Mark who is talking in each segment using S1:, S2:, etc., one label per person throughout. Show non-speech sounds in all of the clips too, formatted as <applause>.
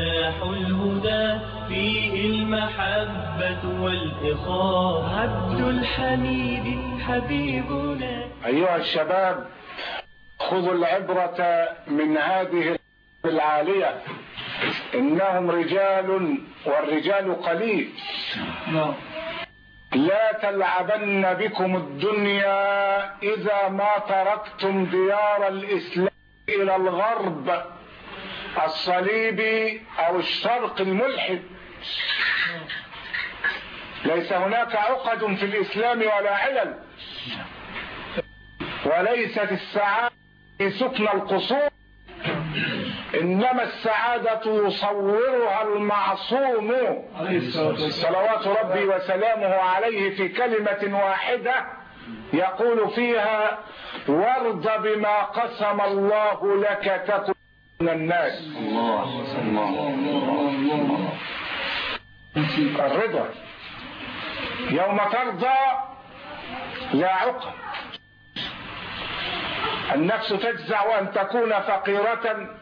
S1: مفتاح الهدى فيه المحبة والإخاء عبد الحميد حبيبنا.
S2: أيها الشباب خذوا العبرة من هذه العالية. إنهم رجال والرجال قليل. لا تلعبن بكم الدنيا إذا ما تركتم ديار الإسلام إلى الغرب. الصليبي أو الشرق الملحد. ليس هناك عقد في الإسلام ولا علل. وليست السعادة سكن القصور. إنما السعادة يصورها المعصوم. صلوات ربي وسلامه عليه في كلمة واحدة يقول فيها وارض بما قسم الله لك تكن من الناس.
S3: الله الله
S2: الرضا. يوم ترضى لا عقد النفس تجزع أن تكون فقيرة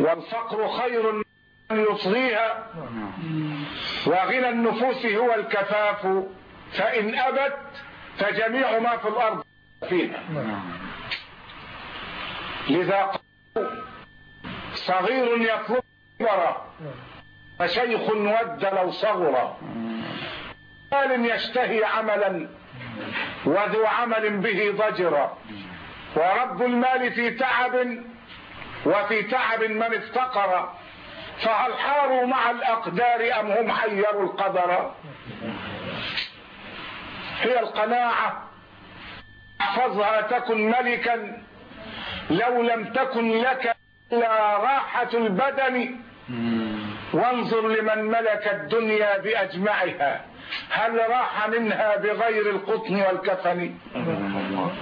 S2: والفقر خير من يصغيها. وغنى النفوس هو الكفاف. فإن أبت فجميع ما في الأرض فيها. لذا قالوا صغير يطلب كبرا فشيخ ود لو صغر. مال يشتهي عملا وذو عمل به ضجرا ورب المال في تعب وفي تعب من افتقر. فهل حاروا مع الأقدار أم هم حيروا القدر؟ هي القناعة. أحفظها تكن ملكا لو لم تكن لك إلا راحة البدن. وانظر لمن ملك الدنيا بأجمعها. هل راح منها بغير القطن والكفن؟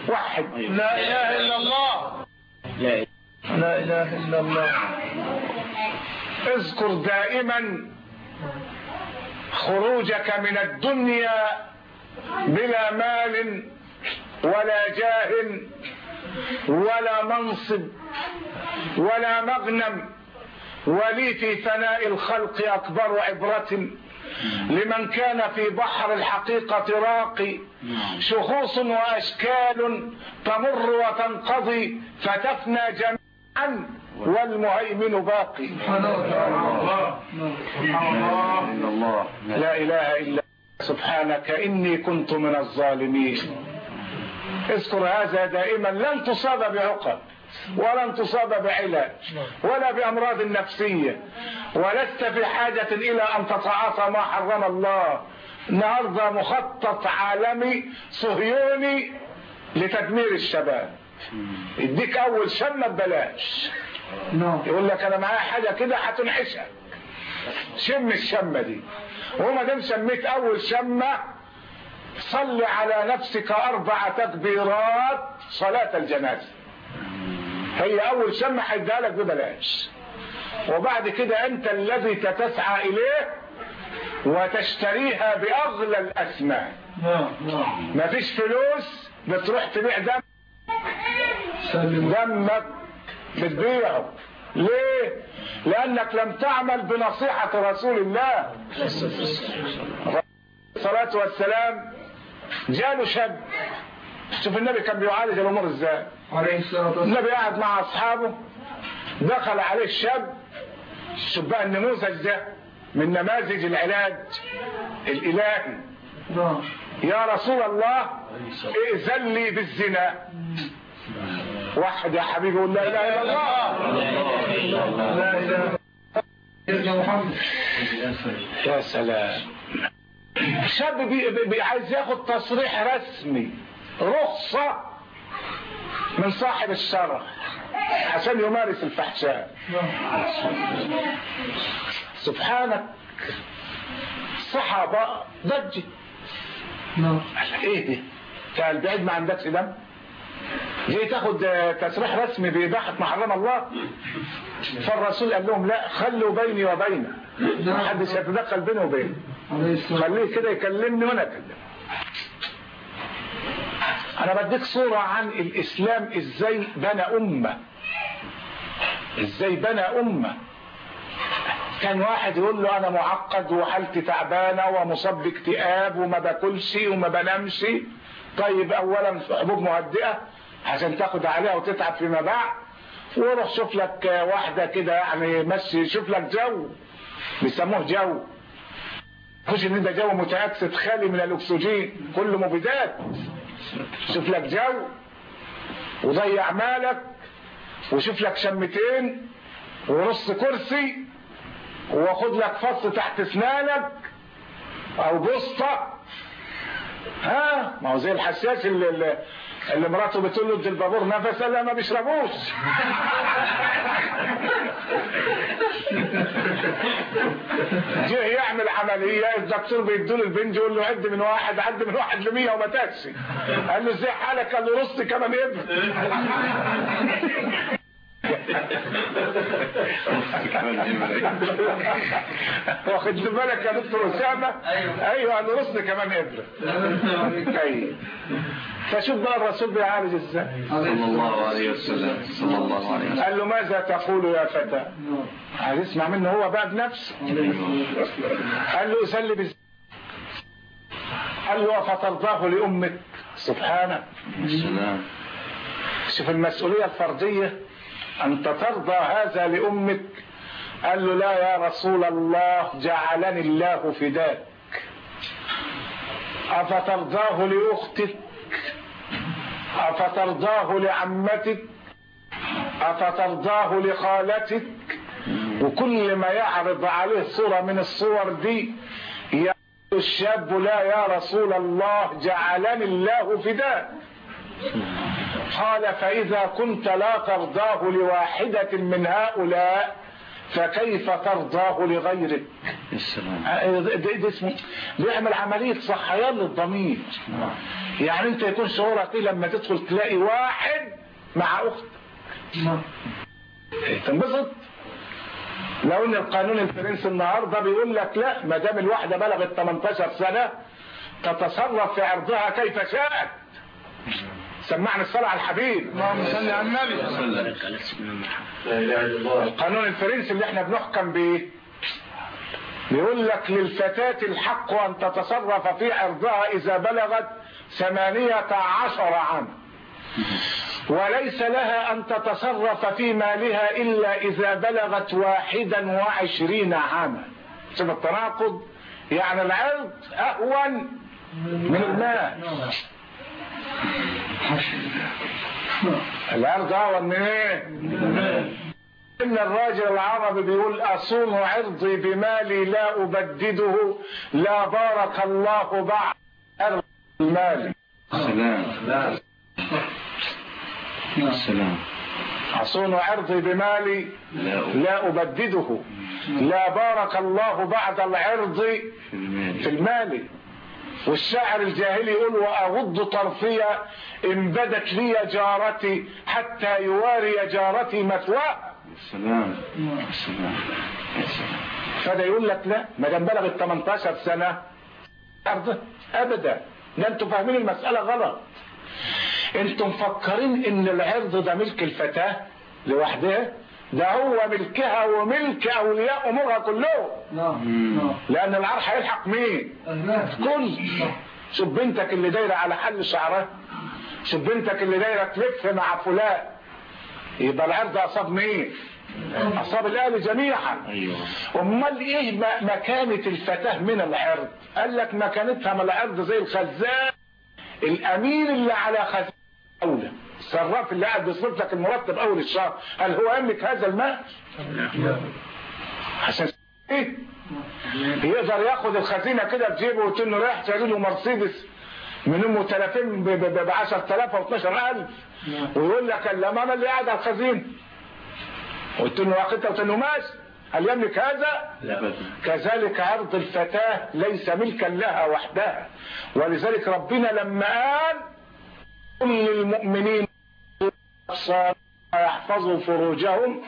S2: وحد لا إله إلا الله.
S3: لا. لا إله إلا الله.
S2: اذكر دائما خروجك من الدنيا بلا مال ولا جاه ولا منصب. ولا مغنم ولي في ثناء الخلق أكبر عبرة لمن كان في بحر الحقيقة راقي. شخوص وأشكال تمر وتنقضي فتفنى جميعا والمهيمن باقي. لا إله إلا سبحانك إني كنت من الظالمين. اذكر هذا دائما لن تصاب بعقد ولن تصاب بعلاج ولا بأمراض نفسية ولست في حاجة إلى أن تتعاطى ما حرم الله. النهارده مخطط عالمي صهيوني لتدمير الشباب. يديك أول شمة ببلاش. يقول لك أنا معايا حاجة كده هتنحشك شم الشمة دي. وما دام شميت أول شمة صل على نفسك أربع تكبيرات صلاة الجنازة. هي أول شمة هيديها لك ببلاش. وبعد كده أنت الذي تتسعى إليه وتشتريها بأغلى الأثمان مفيش فلوس بتروح تبيع دم دمك بتبيعه. ليه؟ لأنك لم تعمل بنصيحة رسول الله. الصلاة والسلام جاله شاب شوف النبي كان بيعالج الأمور إزاي.
S3: عليه الصلاة والسلام.
S2: النبي قاعد مع أصحابه دخل عليه الشاب شوف بقى النموذج ده من نماذج العلاج الإلهي.
S3: نعم.
S2: يا رسول الله ائذن لي بالزنا. واحد يا حبيبي يقول لا إله إلا الله.
S3: يا
S2: سلام. شاب بي بي عايز ياخد تصريح رسمي. رخصة من صاحب الشرع عشان يمارس الفحشاء. سبحانك. صحابة ضجت إيه؟ دي كان بعيد ما عندكش دم. جاي تاخد تصريح رسمي بإباحة ما حرم الله. فالرسول قال لهم لا خلوا بيني وبينه. ما حدش يتدخل بيني وبينه. خليه كده يكلمني وأنا أكلمه. أنا بديك صورة عن الإسلام إزاي بنى أمة. إزاي بنى أمة. كان واحد يقول له أنا معقد وحالتي تعبانة ومصاب باكتئاب وما باكلش وما بنامش. طيب اولا حبوب مهدئة عشان تاخد عليها وتتعب فيما بعد. وروح شوف لك واحدة كده يعني مشي شوف لك جو. بيسموه جو. خش إن ده جو متاكسد خالي من الأكسجين كله مبيدات. شوف لك جو وضيع مالك وشوف لك شمتين ورص كرسي واخد لك فص تحت اسنانك أو بسطة ها؟ ما هو زي الحساس اللي, اللي, اللي مراته بتقول له ادي البابور نفس لا ما بيشربوش <laughs> جه يعمل عملية الدكتور بيدوله البنج يقول له عد من واحد عد من واحد ل 100 وما تاكسي قال له إزاي حالك؟ قال له رص كمان ابن واخد بالك يا دكتور أسامة؟ أيوه. أنا رصد كمان ابره أيوه فشوف بقى الرسول بيعالج إزاي.
S4: صلى الله عليه وسلم. صلى الله عليه وسلم.
S2: قال له ماذا تقول يا فتى؟ عايز يسمع منه هو بقى بنفسه. قال له اسلي بز... قال له فترضاه لأمك. سبحانه
S4: السلام
S2: شوف المسؤولية الفردية. أنت ترضى هذا لأمك. قال له لا يا رسول الله جعلني الله فداك. أفترضاه لأختك؟ أفترضاه لعمتك؟ أفترضاه لخالتك؟ وكل ما يعرض عليه صورة من الصور دي يقول الشاب لا يا رسول الله جعلني الله فداك. قال فإذا كنت لا ترضاه لواحدة من هؤلاء فكيف ترضاه لغيرك
S4: السلام.
S2: ده, ده اسمه بيعمل عملية صحيان للضمير. يعني أنت يكون شعورك إيه لما تدخل تلاقي واحد مع أختك تنبسط؟ لو إن القانون الفرنسي النهارده بيقول لك لا ما دام الواحدة بلغت 18 سنة تتصرف في عرضها كيف شاءت. سمعنا الصلاة على الحبيب. اللهم صل على النبي. القانون الفرنسي اللي إحنا بنحكم بيه بيقول لك للفتاة الحق أن تتصرف في عرضها إذا بلغت ثمانية عشر عاما وليس لها أن تتصرف في مالها إلا إذا بلغت واحدا وعشرين عاما. شوف التناقض. يعني العرض أهون من المال. العرض أهون من إيه؟ إن الراجل العربي بيقول أصون عرضي بمالي لا أبدده لا بارك الله بعد أرض المال.
S4: السلام. السلام.
S2: أصون عرضي بمالي
S4: لا
S2: أبدده. لا بارك الله بعد العرض
S4: في المال.
S2: في المال. والشاعر الجاهلي يقول وأغض طرفي إن بدت لي جارتي حتى يواري جارتي مثواها
S4: السلام السلام السلام
S2: فده يقول لك لا ما دام بلغت 18 سنة أرض أبدا. ده أنتوا فاهمين المسألة غلط. أنتوا مفكرين إن العرض ده ملك الفتاة لوحدها؟ ده هو ملكها وملك أولياء أمورها كلهم
S3: نعم نعم.
S2: لأن العار هيلحق مين؟
S3: الناس
S2: كل. شوف بنتك اللي دايرة على حل شعرها. شوف بنتك اللي دايرة تلف مع فلان. يبقى العرض أصاب مين؟ أصاب الأهل جميعا.
S4: أيوه.
S2: أمال إيه م- مكانة الفتاة من العرض؟ قال لك مكانتها من العرض زي الخزان. الأمين اللي على خزان الدولة الصراف اللي قاعد بيصرف لك المرتب أول الشهر. هل هو يملك هذا المال؟ عشان إيه؟ يقدر ياخد الخزينة كده في جيبه وتقول له رايح شاري له مرسيدس من ام 30 ب 10000 أو 12000 ويقول لك لا أنا اللي قاعد على الخزينه قلت له واخدها قلت له ماشي. هل يملك هذا؟
S4: لا
S2: كذلك عرض الفتاة ليس ملكا لها وحدها. ولذلك ربنا لما قال قل للمؤمنين أبصار يحفظوا فروجهم.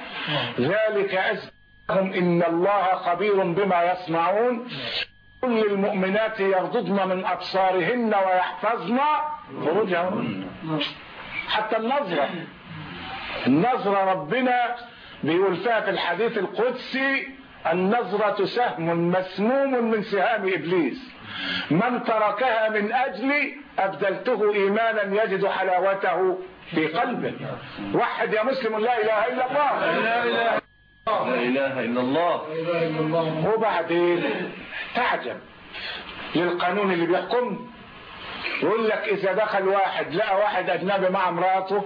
S2: ذلك أزكهم إن الله خبير بما يصنعون. قل للمؤمنات يغضضن من أبصارهن ويحفظن فروجهن. حتى النظرة النظرة ربنا بيقول فيها في الحديث القدسي النظرة سهم مسموم من سهام إبليس. من تركها من أجلي أبدلته إيمانا يجد حلاوته في قلبه. وحد يا مسلم لا إله إلا الله.
S4: لا إله إلا الله.
S3: لا اله الا الله
S2: وبعدين تعجب للقانون اللي بيحكم. يقول لك إذا دخل واحد لقى واحد أجنبي مع مراته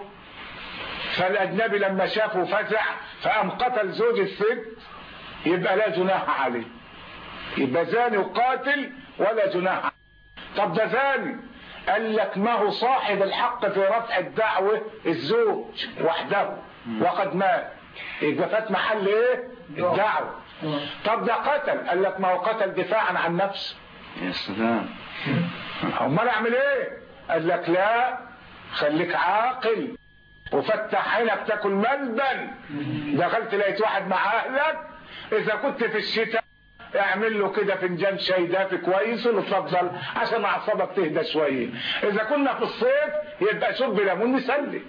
S2: فالأجنبي لما شافه فزع فقام قتل زوج الست يبقى لا جناح عليه. يبقى زاني وقاتل ولا جناح عليه. طب ده زاني قال لك ما هو صاحب الحق في رفع الدعوة الزوج وحده. وقد مات. يبقى فات محل إيه؟ الدعوة. طب ده قتل. قال لك ما هو قتل دفاعا عن نفسه.
S4: يا سلام.
S2: أمال أعمل إيه؟ قال لك لا. خليك عاقل. وفتح عينك تاكل ملبن. دخلت لقيت واحد مع أهلك. إذا كنت في الشتاء اعمل له كده فنجان شاي دافي كويس وتفضل عشان أعصابك تهدى شوية. إذا كنا في الصيف يبقى شرب ليمون مسلك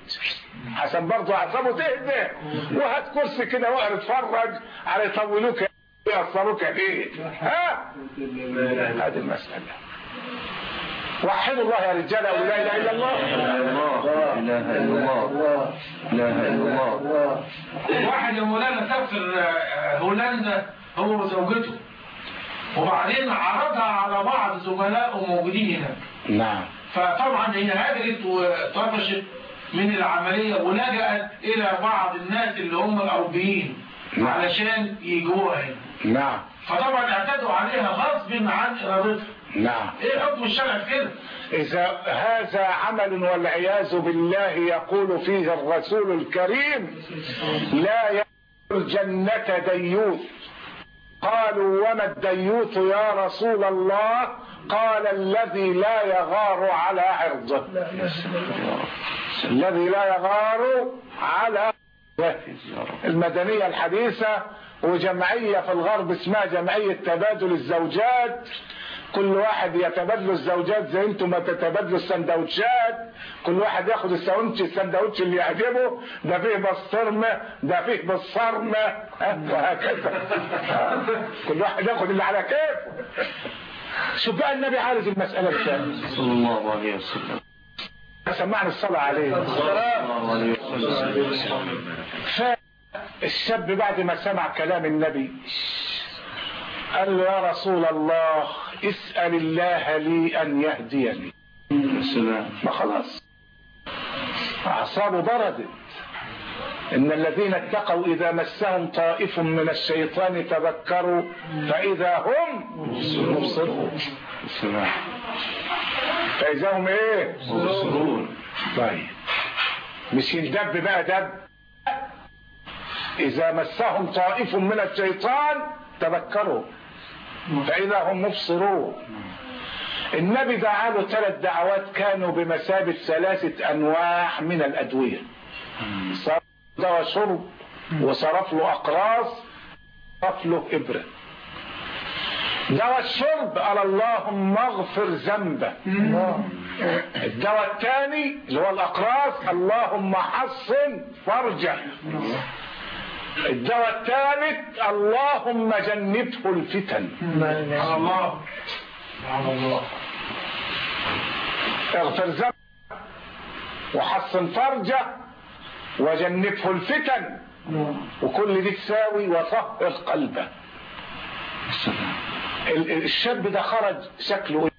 S2: عشان برضه أعصابه تهدى. وهات كرسي كده واقعد اتفرج على يطولوك يقصروك ليه ها؟ هذه المسألة. وحدوا الله يا رجاله ولا اله الا الله
S4: لا إله إلا الله. لا إله إلا الله
S5: واحد مولانا سافر آه، هولندا هو وزوجته. وبعدين عرضها على بعض زملائه موجودين هناك.
S2: نعم.
S5: فطبعا هي هاجرت وطفشت من العملية ولجأت إلى بعض الناس اللي هم الأوروبيين
S2: نعم.
S5: علشان يجوها هنا.
S2: نعم.
S5: فطبعا اعتدوا عليها غصب عن إرادتها.
S2: نعم.
S5: إيه حكم الشرع في كده؟
S2: إذا هذا عمل والعياذ بالله يقول فيه الرسول الكريم لا يدخل الجنة ديوث قالوا وما الديوث يا رسول الله؟ قال الذي لا يغار على عرضه. الذي لا يغار على. المدنية الحديثة وجمعية في الغرب اسمها جمعية تبادل الزوجات. كل واحد يتبادلوا الزوجات زي أنتم ما تتبادلوا السندوتشات. كل واحد ياخد الساندوتش السندوتش اللي يعجبه. ده فيه بسطرمه ده فيه ها، وهكذا كل واحد ياخد اللي على كيفه. شوف بقى النبي عالج المسألة الثانية
S4: صلى الله عليه وسلم.
S2: سمعنا الصلاة عليه. فالشاب بعد ما سمع كلام النبي قال له يا رسول الله اسأل الله لي أن يهديني. ما خلاص أعصابه بردت إن الذين اتقوا إذا مسهم طائف من الشيطان تذكروا فإذا هم مبصرون. فإذا هم إيه؟
S4: مبصرون.
S2: طيب. مش يندب بقى دب؟ إذا مسهم طائف من الشيطان تذكروا. فإذا هم مبصرون. النبي دعا له ثلاث دعوات كانوا بمثابة ثلاثة أنواع من الأدوية. صرف دواء شرب وصرف له أقراص صرف له إبرة. دواء الشرب قال اللهم اغفر ذنبه الدواء الثاني اللي هو الأقراص اللهم حصن فرجه الدواء الثالث اللهم جنبه الفتن.
S5: الله الله.
S2: اغفر ذنبه وحصن فرجه وجنبه الفتن. وكل دي تساوي وطهر قلبه. الشاب ده خرج شكله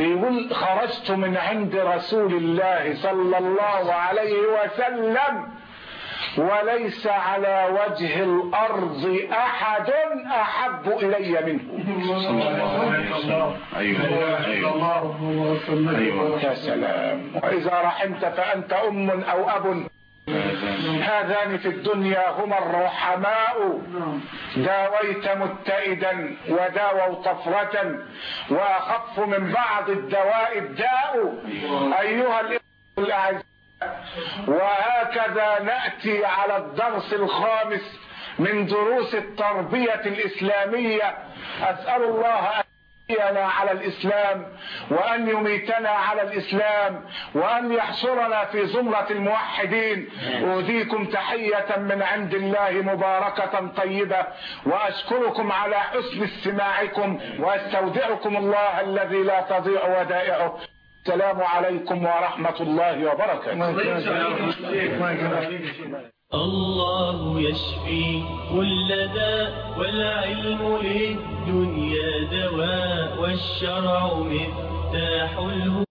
S2: إيه بيقول خرجت من عند رسول الله صلى الله عليه وسلم وليس على وجه الأرض أحد أحب إلي منه. يا سلام. وإذا رحمت فأنت أم أو أب. هذان في الدنيا هما الرحماء. داويت متئدا وداووا طفرة وأخف من بعض الدواء الداء. أيها الأعزاء. وهكذا نأتي على الدرس الخامس من دروس التربية الإسلامية. أسأل الله أن يحيينا على الإسلام وأن يميتنا على الإسلام وأن يحشرنا في زمرة الموحدين. أوذيكم تحية من عند الله مباركة طيبة وأشكركم على حسن استماعكم وأستودعكم الله الذي لا تضيع ودائعه. السلام عليكم ورحمة الله وبركاته.
S1: الله يشفي كل داء والعلم للدنيا دواء والشرع مفتاح الهدى.